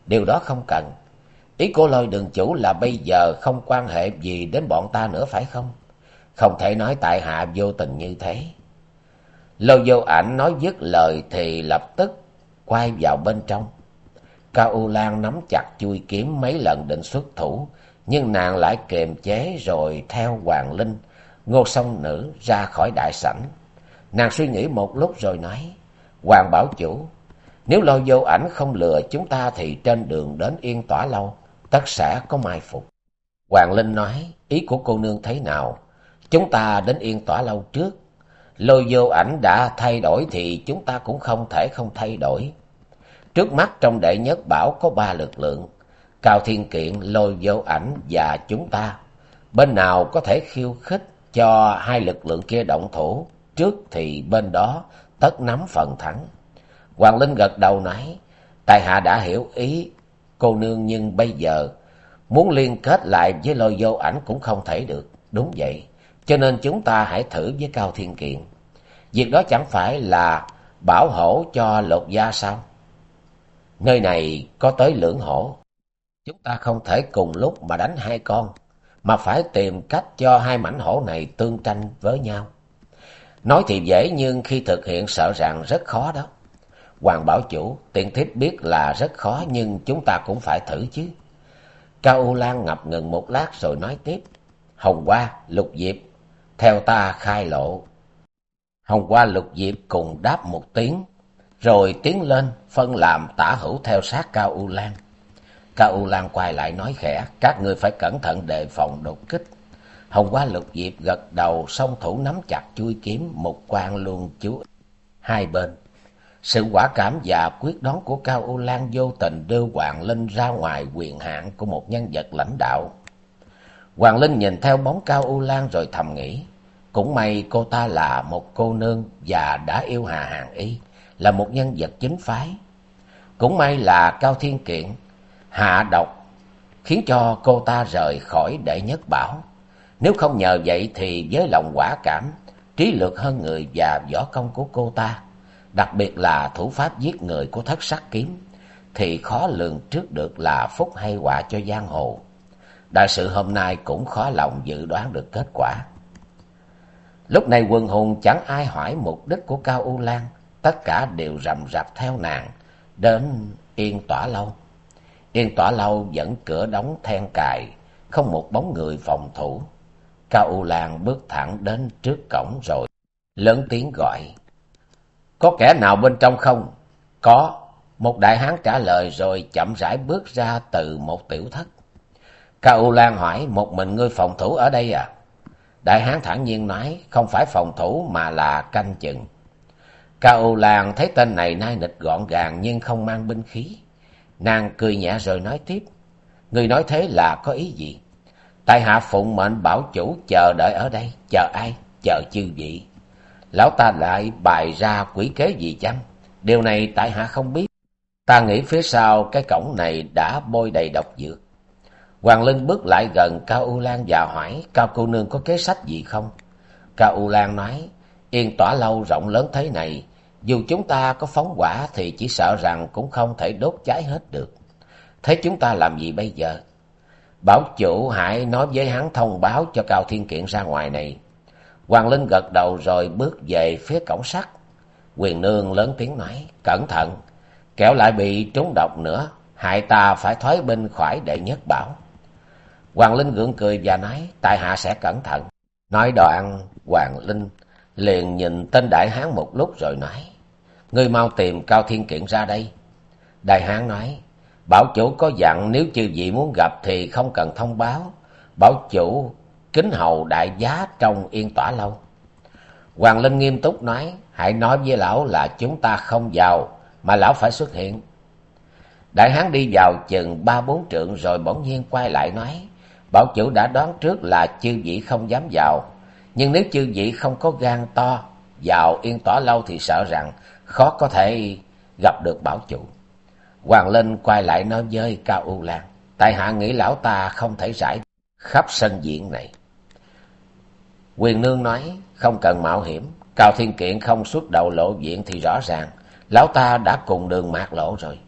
Điều đó không cần. Ý của lôi đường chủ là bây giờ không quan hệ gì đến bọn ta nữa phải không? Không thể nói tại hạ vô tình như thế. Lôi vô ảnh nói dứt lời thì lập tức quay vào bên trong. Cao U Lan nắm chặt chui kiếm mấy lần định xuất thủ, nhưng nàng lại kiềm chế rồi theo Hoàng Linh, ngô song nữ ra khỏi đại sảnh. Nàng suy nghĩ một lúc rồi nói, Hoàng bảo chủ, nếu lôi vô ảnh không lừa chúng ta thì trên đường đến Yên Tỏa Lâu, tất sẽ có mai phục. Hoàng Linh nói, ý của cô nương thế nào? Chúng ta đến Yên Tỏa Lâu trước. Lôi vô ảnh đã thay đổi thì chúng ta cũng không thể không thay đổi. Trước mắt trong đệ nhất bảo có ba lực lượng. Cao Thiên Kiện, Lôi Vô Ảnh và chúng ta. Bên nào có thể khiêu khích cho hai lực lượng kia động thủ, trước thì bên đó tất nắm phần thắng. Hoàng Linh gật đầu nói, Tài hạ đã hiểu ý cô nương nhưng bây giờ muốn liên kết lại với lôi vô ảnh cũng không thể được. Đúng vậy, cho nên chúng ta hãy thử với Cao Thiên Kiện. Việc đó chẳng phải là bảo hộ cho lột gia sao? Nơi này có tới lưỡng hổ. Chúng ta không thể cùng lúc mà đánh hai con, mà phải tìm cách cho hai mảnh hổ này tương tranh với nhau. Nói thì dễ nhưng khi thực hiện sợ rằng rất khó đó. Hoàng Bảo Chủ, tiện thiếp biết là rất khó nhưng chúng ta cũng phải thử chứ. Cao U Lan ngập ngừng một lát rồi nói tiếp. Hồng Hoa, Lục Diệp, theo ta khai lộ. Hồng qua lục diệp cùng đáp một tiếng, rồi tiến lên phân làm tả hữu theo sát Cao U Lan. Cao U Lan quay lại nói khẽ, các ngươi phải cẩn thận đề phòng đột kích. Hồng qua lục diệp gật đầu, song thủ nắm chặt chui kiếm, một quan luôn chú hai bên. Sự quả cảm và quyết đoán của Cao U Lan vô tình đưa Hoàng Linh ra ngoài quyền hạn của một nhân vật lãnh đạo. Hoàng Linh nhìn theo bóng Cao U Lan rồi thầm nghĩ, cũng may cô ta là một cô nương và đã yêu Hà Hàng Y, là một nhân vật chính phái. Cũng may là Cao Thiên Kiện hạ độc khiến cho cô ta rời khỏi đệ nhất bảo. Nếu không nhờ vậy thì với lòng quả cảm, trí lược hơn người và võ công của cô ta, đặc biệt là thủ pháp giết người của thất sắc kiếm, thì khó lường trước được là phúc hay họa cho giang hồ. Đại sự hôm nay cũng khó lòng dự đoán được kết quả. Lúc này quần hùng chẳng ai hỏi mục đích của Cao U Lan, tất cả đều rầm rạp theo nàng, đến Yên Tỏa Lâu. Yên Tỏa Lâu vẫn cửa đóng then cài, không một bóng người phòng thủ. Cao U Lan bước thẳng đến trước cổng rồi, lớn tiếng gọi. Có kẻ nào bên trong không? Có. Một đại hán trả lời rồi chậm rãi bước ra từ một tiểu thất. Cao U Lan hỏi, một mình ngươi phòng thủ ở đây à? Đại hán thản nhiên nói, không phải phòng thủ mà là canh chừng. Cao U Lan thấy tên này nai nịch gọn gàng nhưng không mang binh khí. Nàng cười nhẹ rồi nói tiếp, người nói thế là có ý gì? Tại hạ phụng mệnh bảo chủ chờ đợi ở đây, chờ ai? Chờ chư vị. Lão ta lại bày ra quỷ kế gì chăng? Điều này tại hạ không biết. Ta nghĩ phía sau cái cổng này đã bôi đầy độc dược. Hoàng Linh bước lại gần Cao U Lan và hỏi, Cao cô nương có kế sách gì không? Cao U Lan nói, yên tỏa lâu rộng lớn thế này, dù chúng ta có phóng quả thì chỉ sợ rằng cũng không thể đốt cháy hết được. Thế chúng ta làm gì bây giờ? Bảo chủ hãy nói với hắn thông báo cho Cao Thiên Kiện ra ngoài này. Hoàng Linh gật đầu rồi bước về phía cổng sắt. Quyền nương lớn tiếng nói, cẩn thận, kẻo lại bị trúng độc nữa, hại ta phải thoái binh khỏi đệ nhất bảo. Hoàng Linh gượng cười và nói, tại hạ sẽ cẩn thận. Nói đoạn, Hoàng Linh liền nhìn tên đại hán một lúc rồi nói, ngươi mau tìm Cao Thiên Kiện ra đây. Đại hán nói, bảo chủ có dặn nếu chư vị muốn gặp thì không cần thông báo. Bảo chủ kính hầu đại giá trong yên tỏa lâu. Hoàng Linh nghiêm túc nói, hãy nói với lão là chúng ta không vào, mà lão phải xuất hiện. Đại hán đi vào chừng ba bốn trượng rồi bỗng nhiên quay lại nói, Bảo chủ đã đoán trước là chư vị không dám vào, nhưng nếu chư vị không có gan to vào yên tỏa lâu thì sợ rằng khó có thể gặp được bảo chủ. Hoàng Linh quay lại nói với Cao U Lan, tại hạ nghĩ lão ta không thể giải khắp sân diện này. Quyền Nương nói, không cần mạo hiểm, Cao Thiên Kiện không xuất đầu lộ diện thì rõ ràng, lão ta đã cùng đường mạc lộ rồi.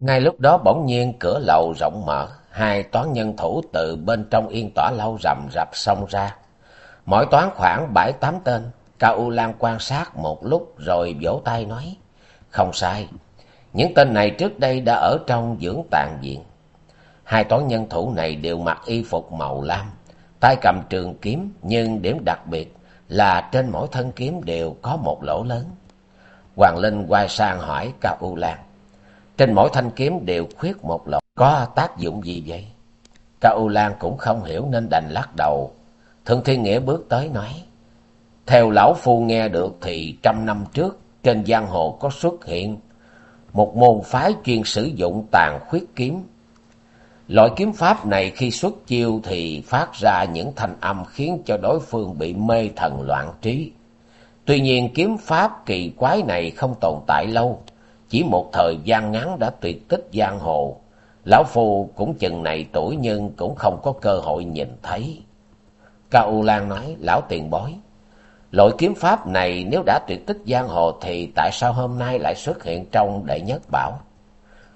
Ngay lúc đó bỗng nhiên cửa lầu rộng mở, hai toán nhân thủ từ bên trong yên tỏa lâu rầm rập xông ra. Mỗi toán khoảng bảy tám tên, Cao U Lan quan sát một lúc rồi vỗ tay nói, không sai, những tên này trước đây đã ở trong dưỡng tàn viện. Hai toán nhân thủ này đều mặc y phục màu lam, tay cầm trường kiếm, nhưng điểm đặc biệt là trên mỗi thân kiếm đều có một lỗ lớn. Hoàng Linh quay sang hỏi Cao U Lan, trên mỗi thanh kiếm đều khuyết một lỗ, có tác dụng gì vậy? Cao U Lan cũng không hiểu nên đành lắc đầu. Thượng Thiên Nghĩa bước tới nói, theo lão phu nghe được thì trăm năm trước trên giang hồ có xuất hiện một môn phái chuyên sử dụng tàn khuyết kiếm. Loại kiếm pháp này khi xuất chiêu thì phát ra những thanh âm khiến cho đối phương bị mê thần loạn trí. Tuy nhiên kiếm pháp kỳ quái này không tồn tại lâu, chỉ một thời gian ngắn đã tuyệt tích giang hồ. Lão Phu cũng chừng này tuổi nhưng cũng không có cơ hội nhìn thấy. Cao U Lan nói, lão tiền bối, loại kiếm pháp này nếu đã tuyệt tích giang hồ thì tại sao hôm nay lại xuất hiện trong đệ nhất bảo?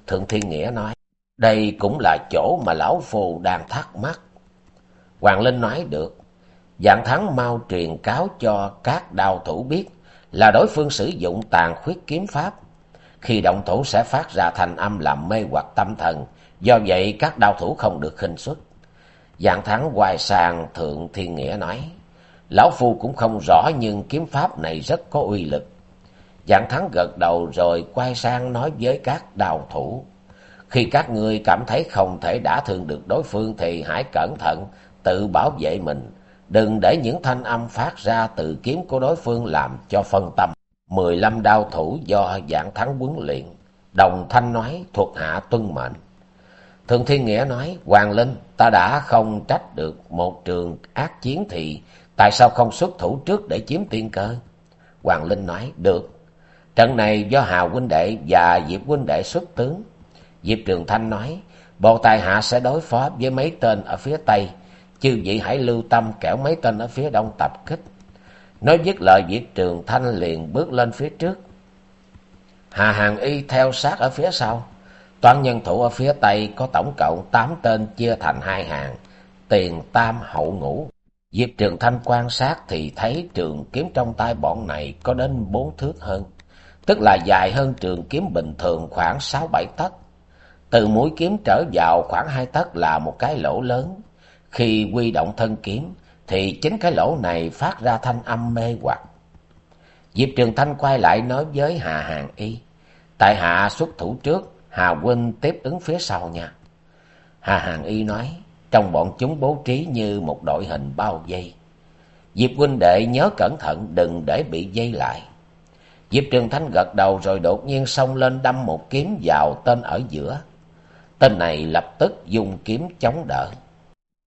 Thượng Thiên Nghĩa nói, đây cũng là chỗ mà lão phù đang thắc mắc. Hoàng Linh nói được, dạng thắng mau truyền cáo cho các đao thủ biết là đối phương sử dụng tàn khuyết kiếm pháp. Khi động thủ sẽ phát ra thành âm làm mê hoặc tâm thần, do vậy các đao thủ không được khinh xuất. Dạng thắng hoài sang Thượng Thiên Nghĩa nói, Lão Phu cũng không rõ nhưng kiếm pháp này rất có uy lực. Dạng thắng gật đầu rồi quay sang nói với các đào thủ. Khi các ngươi cảm thấy không thể đả thương được đối phương thì hãy cẩn thận, tự bảo vệ mình. Đừng để những thanh âm phát ra từ kiếm của đối phương làm cho phân tâm. Mười lăm đao thủ do dạng thắng huấn luyện. Đồng thanh nói thuộc hạ tuân mệnh. Thường Thiên Nghĩa nói, Hoàng Linh, ta đã không trách được một trường ác chiến thì tại sao không xuất thủ trước để chiếm tiên cơ? Hoàng Linh nói, được. Trận này do Hào huynh đệ và Diệp huynh đệ xuất tướng. Diệp Trường Thanh nói, bộ tài hạ sẽ đối phó với mấy tên ở phía Tây, chư vị hãy lưu tâm kẻo mấy tên ở phía Đông tập kích. Nói dứt lời Diệp Trường Thanh liền bước lên phía trước. Hà Hàng Y theo sát ở phía sau. Toán nhân thủ ở phía Tây có tổng cộng tám tên chia thành hai hàng, tiền tam hậu ngũ. Diệp Trường Thanh quan sát thì thấy trường kiếm trong tay bọn này có đến bốn thước hơn, tức là dài hơn trường kiếm bình thường khoảng sáu bảy tấc. Từ mũi kiếm trở vào khoảng hai tấc là một cái lỗ lớn. Khi quy động thân kiếm thì chính cái lỗ này phát ra thanh âm mê hoặc. Diệp Trường Thanh quay lại nói với Hà Hàng Y. Tại hạ xuất thủ trước, Hà huynh tiếp ứng phía sau nha. Hà Hàng Y nói, trong bọn chúng bố trí như một đội hình bao dây. Diệp huynh đệ nhớ cẩn thận đừng để bị dây lại. Diệp Trường Thanh gật đầu rồi đột nhiên xông lên đâm một kiếm vào tên ở giữa. Tên này lập tức dùng kiếm chống đỡ.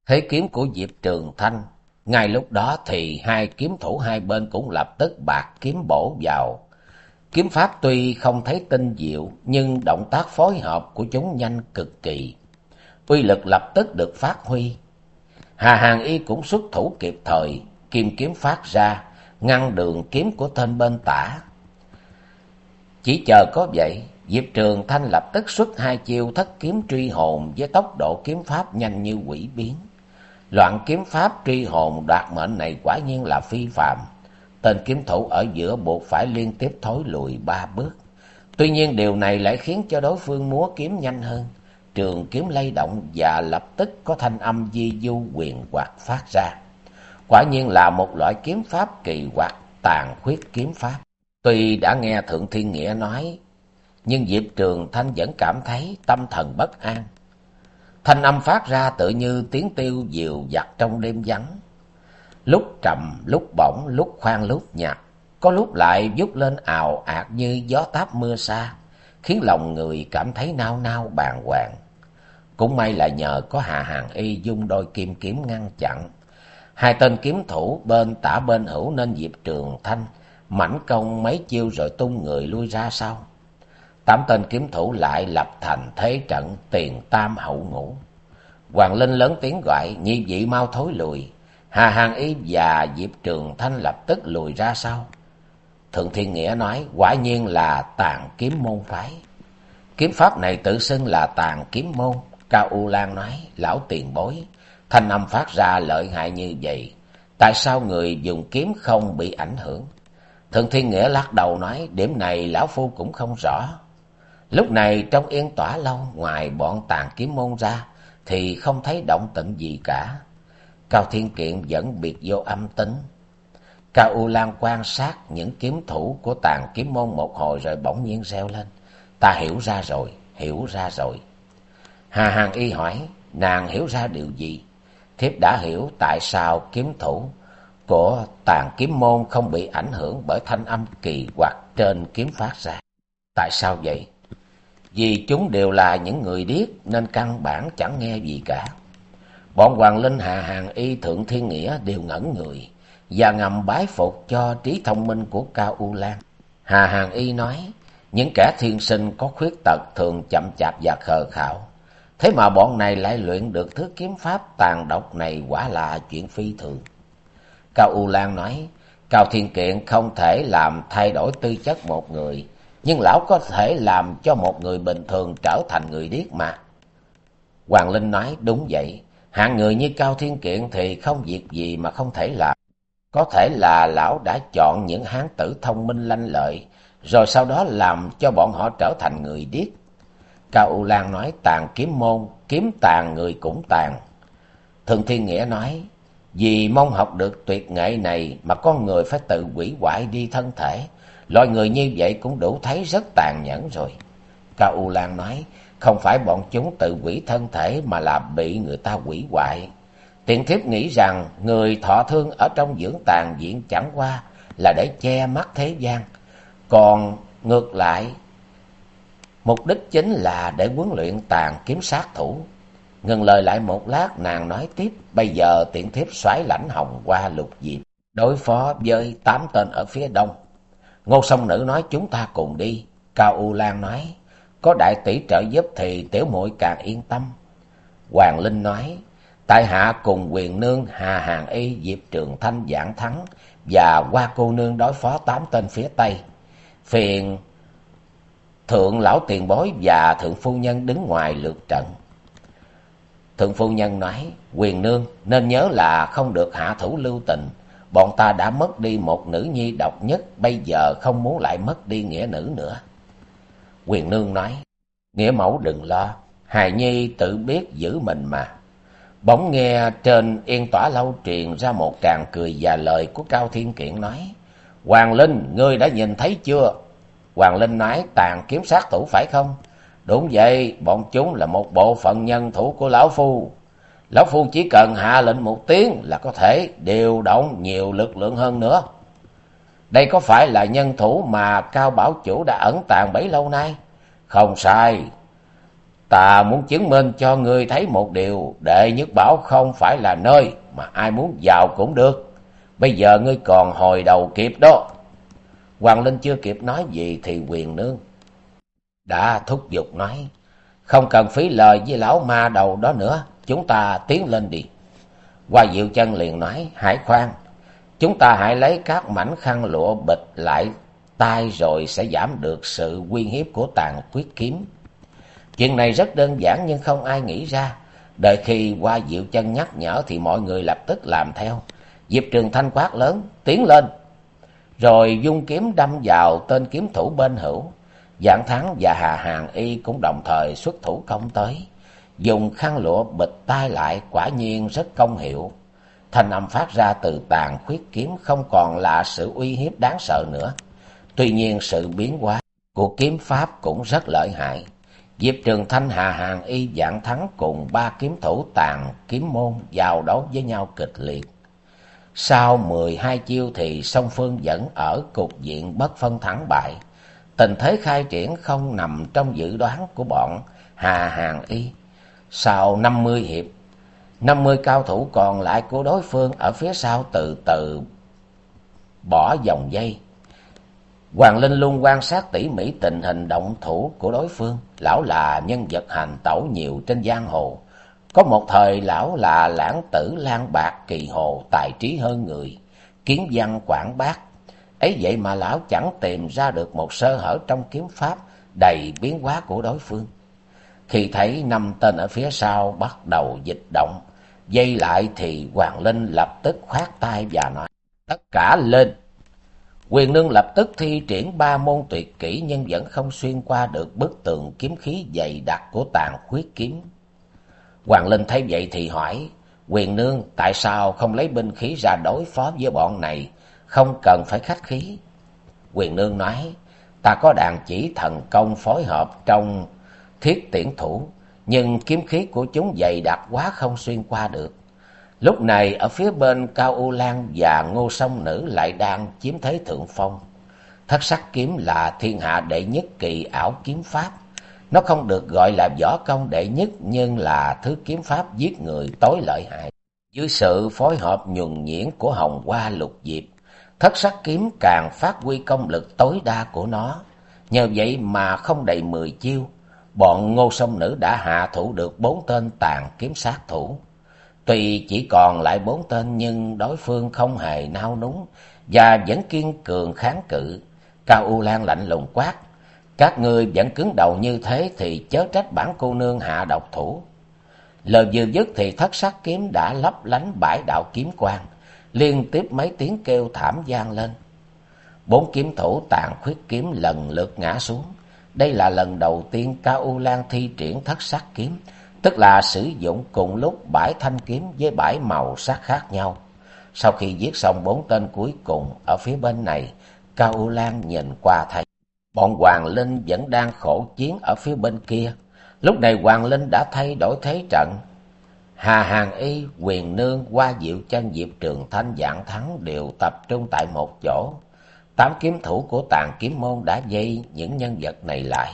Thế kiếm của Diệp Trường Thanh, ngay lúc đó thì hai kiếm thủ hai bên cũng lập tức bạc kiếm bổ vào Kiếm pháp tuy không thấy tinh diệu, nhưng động tác phối hợp của chúng nhanh cực kỳ. Uy lực lập tức được phát huy. Hà Hàng Y cũng xuất thủ kịp thời, kim kiếm phát ra, ngăn đường kiếm của tên bên tả. Chỉ chờ có vậy, Diệp Trường Thanh lập tức xuất hai chiêu thất kiếm truy hồn với tốc độ kiếm pháp nhanh như quỷ biến. Loạn kiếm pháp truy hồn đoạt mệnh này quả nhiên là phi phạm. Tên kiếm thủ ở giữa buộc phải liên tiếp thối lùi ba bước. Tuy nhiên điều này lại khiến cho đối phương múa kiếm nhanh hơn. Trường kiếm lay động và lập tức có thanh âm di du quyền quạt phát ra. Quả nhiên là một loại kiếm pháp kỳ quặc, tàn khuyết kiếm pháp. Tuy đã nghe Thượng Thiên Nghĩa nói, nhưng Diệp Trường Thanh vẫn cảm thấy tâm thần bất an. Thanh âm phát ra tự như tiếng tiêu dịu dặt trong đêm vắng lúc trầm, lúc bổng, lúc khoan lúc nhạt, có lúc lại vút lên ào ạt như gió táp mưa xa, khiến lòng người cảm thấy nao nao bàng hoàng. Cũng may là nhờ có Hà Hàng Y dung đôi kim kiếm ngăn chặn. Hai tên kiếm thủ bên tả bên hữu nên Diệp Trường Thanh mảnh công mấy chiêu rồi tung người lui ra sau. Tám tên kiếm thủ lại lập thành thế trận tiền tam hậu ngũ. Hoàng Linh lớn tiếng gọi, nhi vị mau thối lùi. Hà Hàng Y và Diệp Trường Thanh lập tức lùi ra sau. Thượng Thiên Nghĩa nói, quả nhiên là tàn kiếm môn phái. Kiếm pháp này tự xưng là tàn kiếm môn. Cao U Lan nói, lão tiền bối, thanh âm phát ra lợi hại như vậy. Tại sao người dùng kiếm không bị ảnh hưởng? Thượng Thiên Nghĩa lắc đầu nói, điểm này lão phu cũng không rõ. Lúc này trong yên tỏa lâu, ngoài bọn tàn kiếm môn ra, thì không thấy động tĩnh gì cả. Cao Thiên Kiện vẫn biệt vô âm tính. Cao U Lan quan sát những kiếm thủ của tàn kiếm môn một hồi rồi bỗng nhiên reo lên. Ta hiểu ra rồi, hiểu ra rồi. Hà Hàng Y hỏi, nàng hiểu ra điều gì? Thiếp đã hiểu tại sao kiếm thủ của tàn kiếm môn không bị ảnh hưởng bởi thanh âm kỳ quặc trên kiếm phát ra. Tại sao vậy? Vì chúng đều là những người điếc nên căn bản chẳng nghe gì cả. Bọn Hoàng Linh Hà Hàng Y Thượng Thiên Nghĩa đều ngẩn người và ngầm bái phục cho trí thông minh của Cao U Lan. Hà Hàng Y nói, những kẻ thiên sinh có khuyết tật thường chậm chạp và khờ khảo. Thế mà bọn này lại luyện được thứ kiếm pháp tàn độc này quả là chuyện phi thường. Cao U Lan nói, Cao Thiên Kiện không thể làm thay đổi tư chất một người, nhưng lão có thể làm cho một người bình thường trở thành người điếc mà. Hoàng Linh nói, đúng vậy, Hạng người như Cao Thiên Kiện thì không việc gì mà không thể làm. Có thể là lão đã chọn những hán tử thông minh lanh lợi, rồi sau đó làm cho bọn họ trở thành người điếc. Cao U Lan nói tàn kiếm môn, kiếm tàn người cũng tàn. Thường Thiên Nghĩa nói, Vì mong học được tuyệt nghệ này mà con người phải tự quỷ hoại đi thân thể. Loại người như vậy cũng đủ thấy rất tàn nhẫn rồi. Cao U Lan nói, không phải bọn chúng tự quỷ thân thể mà là bị người ta quỷ hoại. Tiện thiếp nghĩ rằng người thọ thương ở trong dưỡng tàn viện chẳng qua là để che mắt thế gian. Còn ngược lại, mục đích chính là để huấn luyện tàn kiếm sát thủ. Ngừng lời lại một lát, nàng nói tiếp, bây giờ tiện thiếp xoáy lãnh hồng qua lục diệp, đối phó với tám tên ở phía đông. Ngô sông nữ nói chúng ta cùng đi. Cao U Lan nói, có đại tỷ trợ giúp thì tiểu muội càng yên tâm. Hoàng Linh nói, tại hạ cùng quyền nương Hà Hàng Y, Diệp Trường Thanh giảng thắng và qua cô nương đối phó tám tên phía Tây. Phiền thượng lão tiền bối và thượng phu nhân đứng ngoài lượt trận. Thượng phu nhân nói, quyền nương nên nhớ là không được hạ thủ lưu tình. Bọn ta đã mất đi một nữ nhi độc nhất, bây giờ không muốn lại mất đi nghĩa nữ nữa. Quyền nương nói, nghĩa mẫu đừng lo, hài nhi tự biết giữ mình mà. Bỗng nghe trên yên tỏa lâu truyền ra một tràng cười và lời của Cao Thiên Kiện nói, Hoàng Linh, ngươi đã nhìn thấy chưa? Hoàng Linh nói, tàn kiếm sát thủ phải không? Đúng vậy, bọn chúng là một bộ phận nhân thủ của Lão Phu. Lão Phu chỉ cần hạ lệnh một tiếng là có thể điều động nhiều lực lượng hơn nữa. Đây có phải là nhân thủ mà Cao Bảo Chủ đã ẩn tàng bấy lâu nay? Không sai. Ta muốn chứng minh cho ngươi thấy một điều, đệ nhất bảo không phải là nơi mà ai muốn vào cũng được. Bây giờ ngươi còn hồi đầu kịp đó. Hoàng Linh chưa kịp nói gì thì quyền nương đã thúc giục nói, không cần phí lời với lão ma đầu đó nữa, chúng ta tiến lên đi. Hoa Diệu chân liền nói, hải khoan, chúng ta hãy lấy các mảnh khăn lụa bịch lại tay rồi sẽ giảm được sự uy hiếp của tàn quyết kiếm. Chuyện này rất đơn giản nhưng không ai nghĩ ra. Đợi khi qua Diệu chân nhắc nhở thì mọi người lập tức làm theo. Diệp Trường Thanh quát lớn, tiến lên. Rồi dung kiếm đâm vào tên kiếm thủ bên hữu. Giảng Thắng và Hà Hàng Y cũng đồng thời xuất thủ công tới. Dùng khăn lụa bịt tai lại quả nhiên rất công hiệu. Thanh âm phát ra từ tàn khuyết kiếm không còn là sự uy hiếp đáng sợ nữa. Tuy nhiên sự biến hóa của kiếm pháp cũng rất lợi hại. Diệp Trường Thanh Hà Hàng Y dạng Thắng cùng ba kiếm thủ tàn kiếm môn vào đấu với nhau kịch liệt. Sau mười hai chiêu thì song phương vẫn ở cục diện bất phân thắng bại. Tình thế khai triển không nằm trong dự đoán của bọn Hà Hàng Y. Sau năm mươi hiệp, năm mươi cao thủ còn lại của đối phương ở phía sau từ từ bỏ dòng dây. Hoàng Linh luôn quan sát tỉ mỉ tình hình động thủ của đối phương. Lão là nhân vật hành tẩu nhiều trên giang hồ. Có một thời lão là lãng tử lan bạc kỳ hồ tài trí hơn người. Kiến văn quảng bác ấy vậy mà lão chẳng tìm ra được một sơ hở trong kiếm pháp đầy biến hóa của đối phương. Khi thấy năm tên ở phía sau bắt đầu dịch động, dây lại thì Hoàng Linh lập tức khoát tay và nói, tất cả lên. Quyền nương lập tức thi triển ba môn tuyệt kỹ nhưng vẫn không xuyên qua được bức tường kiếm khí dày đặc của tàn khuyết kiếm. Hoàng Linh thấy vậy thì hỏi, quyền nương tại sao không lấy binh khí ra đối phó với bọn này không cần phải khách khí. Quyền nương nói, ta có đàn chỉ thần công phối hợp trong thiết tiễn thủ, nhưng kiếm khí của chúng dày đặc quá không xuyên qua được. Lúc này ở phía bên Cao U Lan và Ngô Sông Nữ lại đang chiếm thế thượng phong. Thất sắc kiếm là thiên hạ đệ nhất kỳ ảo kiếm pháp. Nó không được gọi là võ công đệ nhất nhưng là thứ kiếm pháp giết người tối lợi hại. Dưới sự phối hợp nhuần nhuyễn của Hồng Hoa Lục Diệp, Thất sắc kiếm càng phát huy công lực tối đa của nó. Nhờ vậy mà không đầy mười chiêu, bọn ngô sông nữ đã hạ thủ được bốn tên tàn kiếm sát thủ. Tuy chỉ còn lại bốn tên nhưng đối phương không hề nao núng và vẫn kiên cường kháng cự. Cao U Lan lạnh lùng quát. Các ngươi vẫn cứng đầu như thế thì chớ trách bản cô nương hạ độc thủ. Lời vừa dứt thì thất sắc kiếm đã lấp lánh bãi đạo kiếm quang liên tiếp mấy tiếng kêu thảm vang lên. Bốn kiếm thủ tàn khuyết kiếm lần lượt ngã xuống. Đây là lần đầu tiên Cao U Lan thi triển thất sắc kiếm, tức là sử dụng cùng lúc bãi thanh kiếm với bãi màu sắc khác nhau. Sau khi giết xong bốn tên cuối cùng ở phía bên này, Cao U Lan nhìn qua thấy bọn Hoàng Linh vẫn đang khổ chiến ở phía bên kia. Lúc này Hoàng Linh đã thay đổi thế trận. Hà Hàng Y, Quyền Nương, Hoa Diệu Chân, Diệp Trường Thanh, Dạng Thắng đều tập trung tại một chỗ. Tám kiếm thủ của tàn kiếm môn đã dây những nhân vật này lại.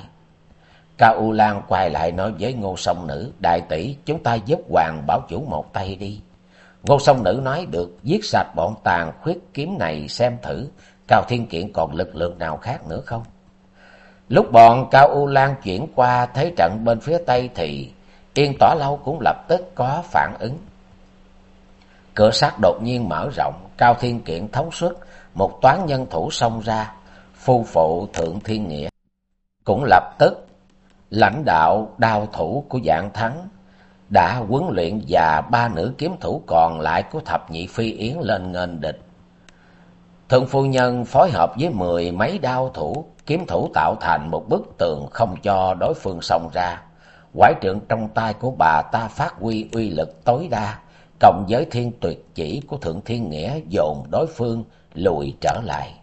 Cao U Lan quay lại nói với Ngô Sông Nữ, Đại tỷ chúng ta giúp Hoàng Bảo Chủ một tay đi. Ngô Sông Nữ nói được, giết sạch bọn tàn khuyết kiếm này xem thử, Cao Thiên Kiện còn lực lượng nào khác nữa không? Lúc bọn Cao U Lan chuyển qua thế trận bên phía Tây thì Yên Tỏa Lâu cũng lập tức có phản ứng. Cửa sắt đột nhiên mở rộng, Cao Thiên Kiện thống suất, một toán nhân thủ xông ra, phu phụ Thượng Thiên Nghĩa. Cũng lập tức lãnh đạo đao thủ của dạng thắng đã huấn luyện và ba nữ kiếm thủ còn lại của thập nhị phi yến lên nghênh địch. Thượng phu nhân phối hợp với mười mấy đao thủ, kiếm thủ tạo thành một bức tường không cho đối phương xông ra. Quải trượng trong tay của bà ta phát huy uy lực tối đa, cộng với thiên tuyệt chỉ của Thượng Thiên Nghĩa dồn đối phương lùi trở lại.